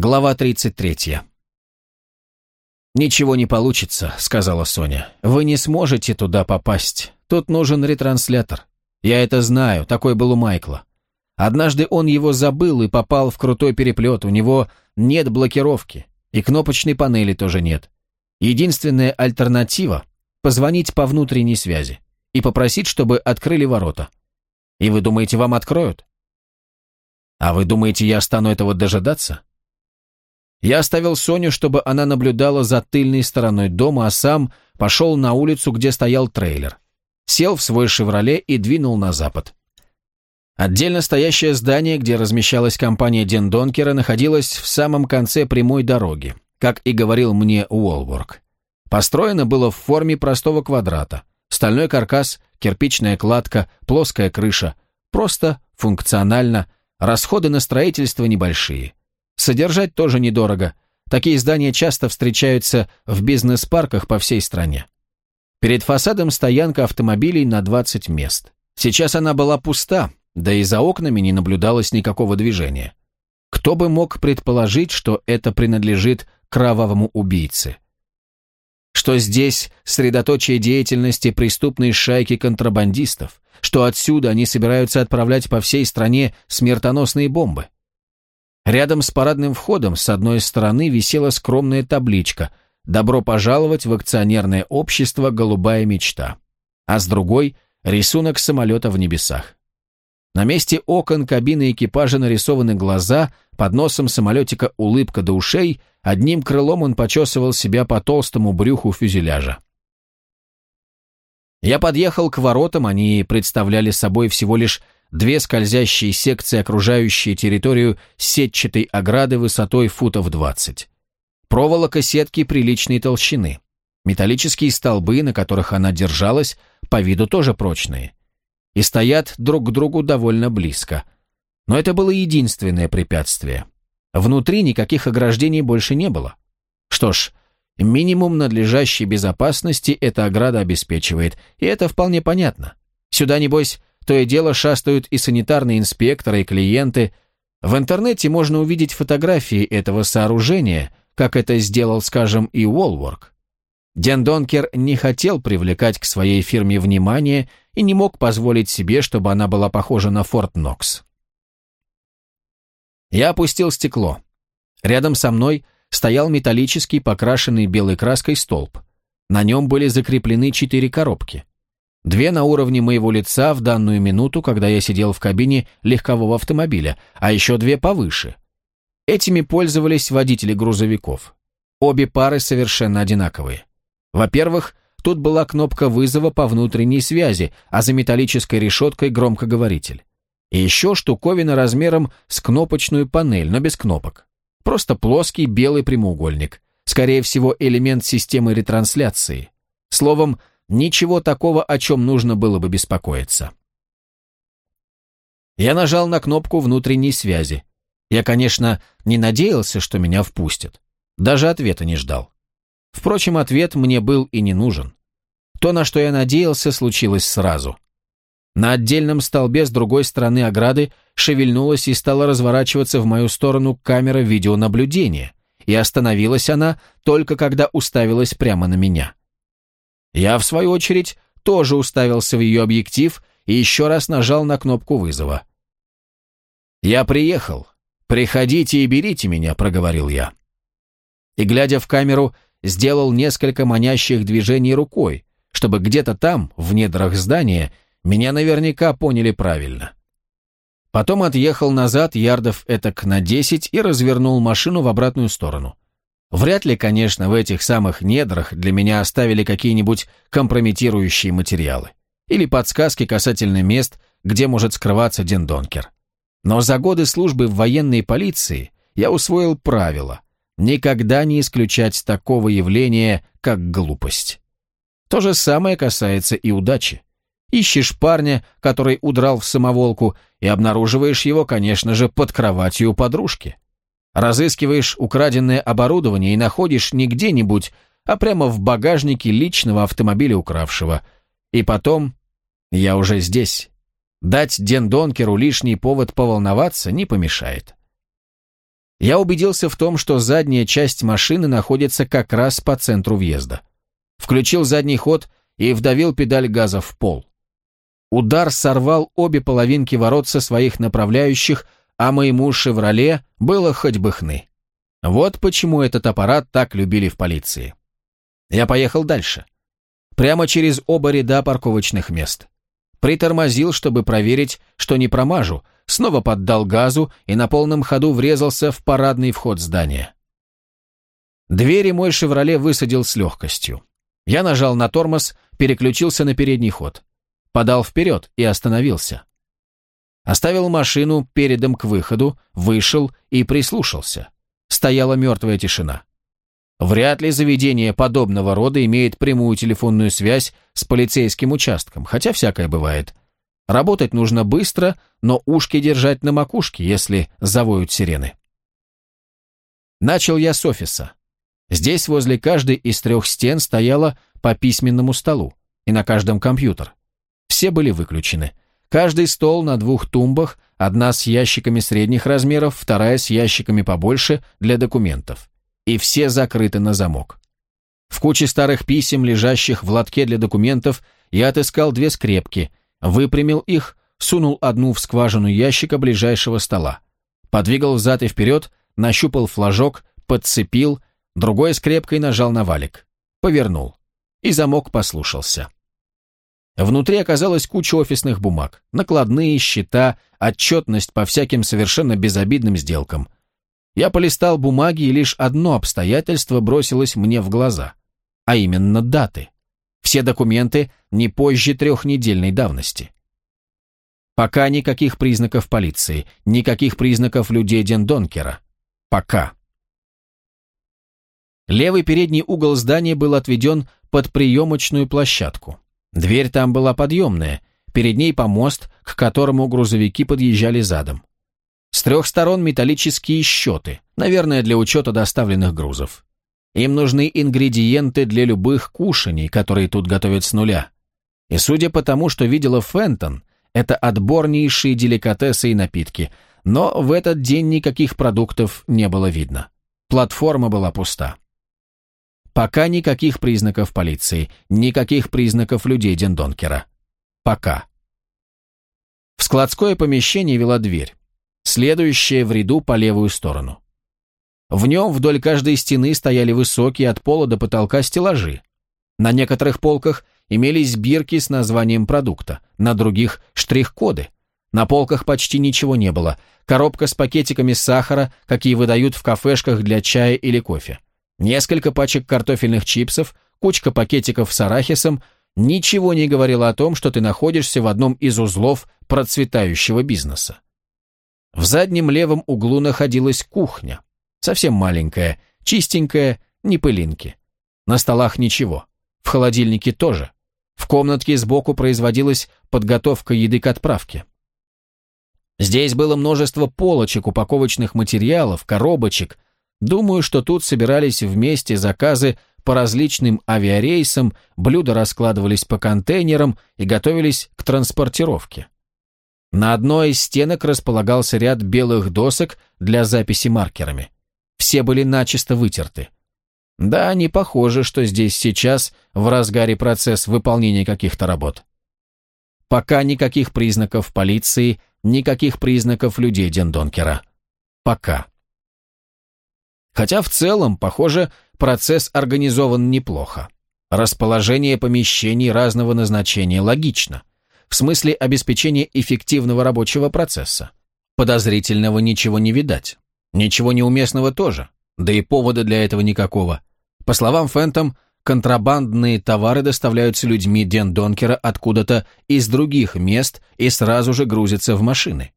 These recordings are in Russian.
Глава 33. «Ничего не получится», — сказала Соня. «Вы не сможете туда попасть. Тут нужен ретранслятор. Я это знаю, такой был у Майкла. Однажды он его забыл и попал в крутой переплет. У него нет блокировки. И кнопочной панели тоже нет. Единственная альтернатива — позвонить по внутренней связи и попросить, чтобы открыли ворота. И вы думаете, вам откроют? А вы думаете, я стану этого дожидаться? Я оставил Соню, чтобы она наблюдала за тыльной стороной дома, а сам пошел на улицу, где стоял трейлер. Сел в свой «Шевроле» и двинул на запад. Отдельно стоящее здание, где размещалась компания Дендонкера, находилось в самом конце прямой дороги, как и говорил мне Уолборг. Построено было в форме простого квадрата. Стальной каркас, кирпичная кладка, плоская крыша. Просто, функционально, расходы на строительство небольшие. Содержать тоже недорого. Такие здания часто встречаются в бизнес-парках по всей стране. Перед фасадом стоянка автомобилей на 20 мест. Сейчас она была пуста, да и за окнами не наблюдалось никакого движения. Кто бы мог предположить, что это принадлежит кровавому убийце? Что здесь средоточие деятельности преступной шайки контрабандистов, что отсюда они собираются отправлять по всей стране смертоносные бомбы? Рядом с парадным входом с одной стороны висела скромная табличка «Добро пожаловать в акционерное общество «Голубая мечта», а с другой – рисунок самолета в небесах. На месте окон кабины экипажа нарисованы глаза, под носом самолетика улыбка до ушей, одним крылом он почесывал себя по толстому брюху фюзеляжа. Я подъехал к воротам, они представляли собой всего лишь две скользящие секции, окружающие территорию сетчатой ограды высотой футов 20. Проволока сетки приличной толщины. Металлические столбы, на которых она держалась, по виду тоже прочные. И стоят друг к другу довольно близко. Но это было единственное препятствие. Внутри никаких ограждений больше не было. Что ж, минимум надлежащей безопасности эта ограда обеспечивает, и это вполне понятно. Сюда, небось, то и дело шастают и санитарные инспекторы, и клиенты. В интернете можно увидеть фотографии этого сооружения, как это сделал, скажем, и Уолворк. Ден Донкер не хотел привлекать к своей фирме внимание и не мог позволить себе, чтобы она была похожа на Форт Нокс. Я опустил стекло. Рядом со мной стоял металлический, покрашенный белой краской столб. На нем были закреплены четыре коробки. Две на уровне моего лица в данную минуту, когда я сидел в кабине легкового автомобиля, а еще две повыше. Этими пользовались водители грузовиков. Обе пары совершенно одинаковые. Во-первых, тут была кнопка вызова по внутренней связи, а за металлической решеткой громкоговоритель. И еще штуковина размером с кнопочную панель, но без кнопок. Просто плоский белый прямоугольник. Скорее всего, элемент системы ретрансляции. Словом, Ничего такого, о чем нужно было бы беспокоиться. Я нажал на кнопку внутренней связи. Я, конечно, не надеялся, что меня впустят. Даже ответа не ждал. Впрочем, ответ мне был и не нужен. То, на что я надеялся, случилось сразу. На отдельном столбе с другой стороны ограды шевельнулась и стала разворачиваться в мою сторону камера видеонаблюдения, и остановилась она только когда уставилась прямо на меня. Я, в свою очередь, тоже уставился в ее объектив и еще раз нажал на кнопку вызова. «Я приехал. Приходите и берите меня», — проговорил я. И, глядя в камеру, сделал несколько манящих движений рукой, чтобы где-то там, в недрах здания, меня наверняка поняли правильно. Потом отъехал назад ярдов этак на десять и развернул машину в обратную сторону. Вряд ли, конечно, в этих самых недрах для меня оставили какие-нибудь компрометирующие материалы или подсказки касательно мест, где может скрываться Дендонкер. Но за годы службы в военной полиции я усвоил правило никогда не исключать такого явления, как глупость. То же самое касается и удачи. Ищешь парня, который удрал в самоволку, и обнаруживаешь его, конечно же, под кроватью у подружки. Разыскиваешь украденное оборудование и находишь не где-нибудь, а прямо в багажнике личного автомобиля укравшего. И потом я уже здесь. Дать Ден Донкеру лишний повод поволноваться не помешает. Я убедился в том, что задняя часть машины находится как раз по центру въезда. Включил задний ход и вдавил педаль газа в пол. Удар сорвал обе половинки ворот со своих направляющих, а моему «Шевроле» было хоть бы хны. Вот почему этот аппарат так любили в полиции. Я поехал дальше. Прямо через оба ряда парковочных мест. Притормозил, чтобы проверить, что не промажу, снова поддал газу и на полном ходу врезался в парадный вход здания. Двери мой «Шевроле» высадил с легкостью. Я нажал на тормоз, переключился на передний ход. Подал вперед и остановился. Оставил машину передом к выходу, вышел и прислушался. Стояла мертвая тишина. Вряд ли заведение подобного рода имеет прямую телефонную связь с полицейским участком, хотя всякое бывает. Работать нужно быстро, но ушки держать на макушке, если завоют сирены. Начал я с офиса. Здесь возле каждой из трех стен стояло по письменному столу, и на каждом компьютер. Все были выключены. Каждый стол на двух тумбах, одна с ящиками средних размеров, вторая с ящиками побольше для документов. И все закрыты на замок. В куче старых писем, лежащих в лотке для документов, я отыскал две скрепки, выпрямил их, сунул одну в скважину ящика ближайшего стола, подвигал взад и вперед, нащупал флажок, подцепил, другой скрепкой нажал на валик, повернул, и замок послушался. Внутри оказалась куча офисных бумаг, накладные, счета, отчетность по всяким совершенно безобидным сделкам. Я полистал бумаги, и лишь одно обстоятельство бросилось мне в глаза, а именно даты. Все документы не позже трехнедельной давности. Пока никаких признаков полиции, никаких признаков людей Дендонкера. Пока. Левый передний угол здания был отведен под приемочную площадку. Дверь там была подъемная, перед ней помост, к которому грузовики подъезжали задом. С трех сторон металлические счеты, наверное, для учета доставленных грузов. Им нужны ингредиенты для любых кушаний, которые тут готовят с нуля. И судя по тому, что видела Фентон, это отборнейшие деликатесы и напитки, но в этот день никаких продуктов не было видно. Платформа была пуста. Пока никаких признаков полиции, никаких признаков людей Дендонкера. Пока. В складское помещение вела дверь, следующая в ряду по левую сторону. В нем вдоль каждой стены стояли высокие от пола до потолка стеллажи. На некоторых полках имелись бирки с названием продукта, на других – штрих-коды. На полках почти ничего не было. Коробка с пакетиками сахара, какие выдают в кафешках для чая или кофе. Несколько пачек картофельных чипсов, кучка пакетиков с арахисом ничего не говорило о том, что ты находишься в одном из узлов процветающего бизнеса. В заднем левом углу находилась кухня. Совсем маленькая, чистенькая, не пылинки. На столах ничего. В холодильнике тоже. В комнатке сбоку производилась подготовка еды к отправке. Здесь было множество полочек, упаковочных материалов, коробочек, Думаю, что тут собирались вместе заказы по различным авиарейсам, блюда раскладывались по контейнерам и готовились к транспортировке. На одной из стенок располагался ряд белых досок для записи маркерами. Все были начисто вытерты. Да, не похоже, что здесь сейчас в разгаре процесс выполнения каких-то работ. Пока никаких признаков полиции, никаких признаков людей Дендонкера. Пока. Хотя в целом, похоже, процесс организован неплохо. Расположение помещений разного назначения логично. В смысле обеспечения эффективного рабочего процесса. Подозрительного ничего не видать. Ничего неуместного тоже. Да и повода для этого никакого. По словам Фэнтом, контрабандные товары доставляются людьми Ден Донкера откуда-то из других мест и сразу же грузятся в машины.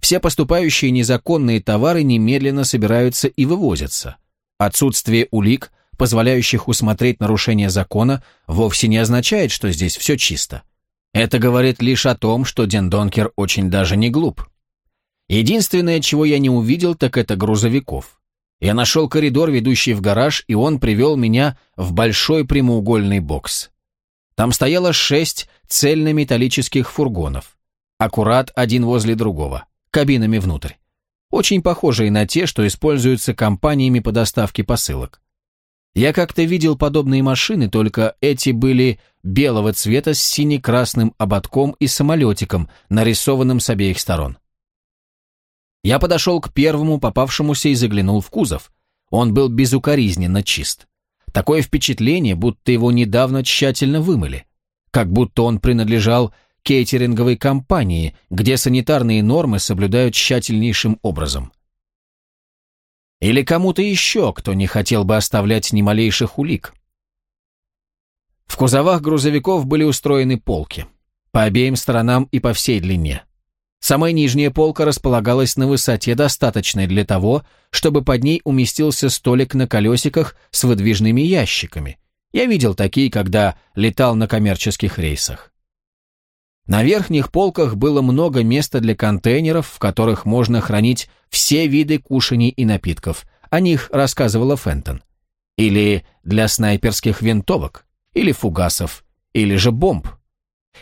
Все поступающие незаконные товары немедленно собираются и вывозятся. Отсутствие улик, позволяющих усмотреть нарушение закона, вовсе не означает, что здесь все чисто. Это говорит лишь о том, что Дендонкер очень даже не глуп. Единственное, чего я не увидел, так это грузовиков. Я нашел коридор, ведущий в гараж, и он привел меня в большой прямоугольный бокс. Там стояло шесть цельнометаллических фургонов. Аккурат один возле другого кабинами внутрь. очень похожие на те, что используются компаниями по доставке посылок. Я как-то видел подобные машины, только эти были белого цвета с сине-красным ободком и самолетиком, нарисованным с обеих сторон. Я подошел к первому попавшемуся и заглянул в кузов. Он был безукоризненно чист. Такое впечатление, будто его недавно тщательно вымыли. Как будто он принадлежал кейтеринговой компании, где санитарные нормы соблюдают тщательнейшим образом. Или кому-то еще, кто не хотел бы оставлять ни малейших улик. В кузовах грузовиков были устроены полки. По обеим сторонам и по всей длине. Самая нижняя полка располагалась на высоте, достаточной для того, чтобы под ней уместился столик на колесиках с выдвижными ящиками. Я видел такие, когда летал на коммерческих рейсах. На верхних полках было много места для контейнеров, в которых можно хранить все виды кушаний и напитков. О них рассказывала Фентон. Или для снайперских винтовок, или фугасов, или же бомб.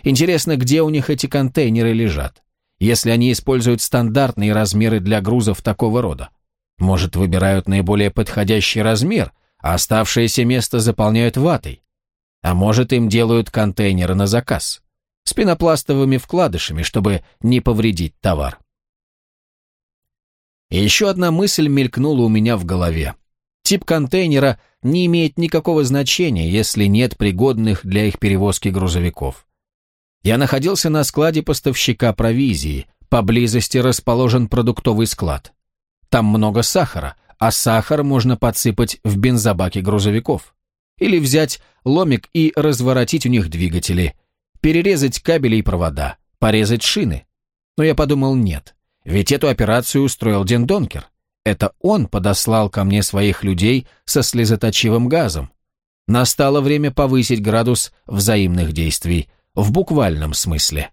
Интересно, где у них эти контейнеры лежат, если они используют стандартные размеры для грузов такого рода. Может, выбирают наиболее подходящий размер, а оставшееся место заполняют ватой. А может, им делают контейнеры на заказ с пенопластовыми вкладышами, чтобы не повредить товар. И еще одна мысль мелькнула у меня в голове. Тип контейнера не имеет никакого значения, если нет пригодных для их перевозки грузовиков. Я находился на складе поставщика провизии, поблизости расположен продуктовый склад. Там много сахара, а сахар можно подсыпать в бензобаки грузовиков. Или взять ломик и разворотить у них двигатели – перерезать кабели и провода, порезать шины. Но я подумал, нет, ведь эту операцию устроил Ден Донкер. Это он подослал ко мне своих людей со слезоточивым газом. Настало время повысить градус взаимных действий, в буквальном смысле.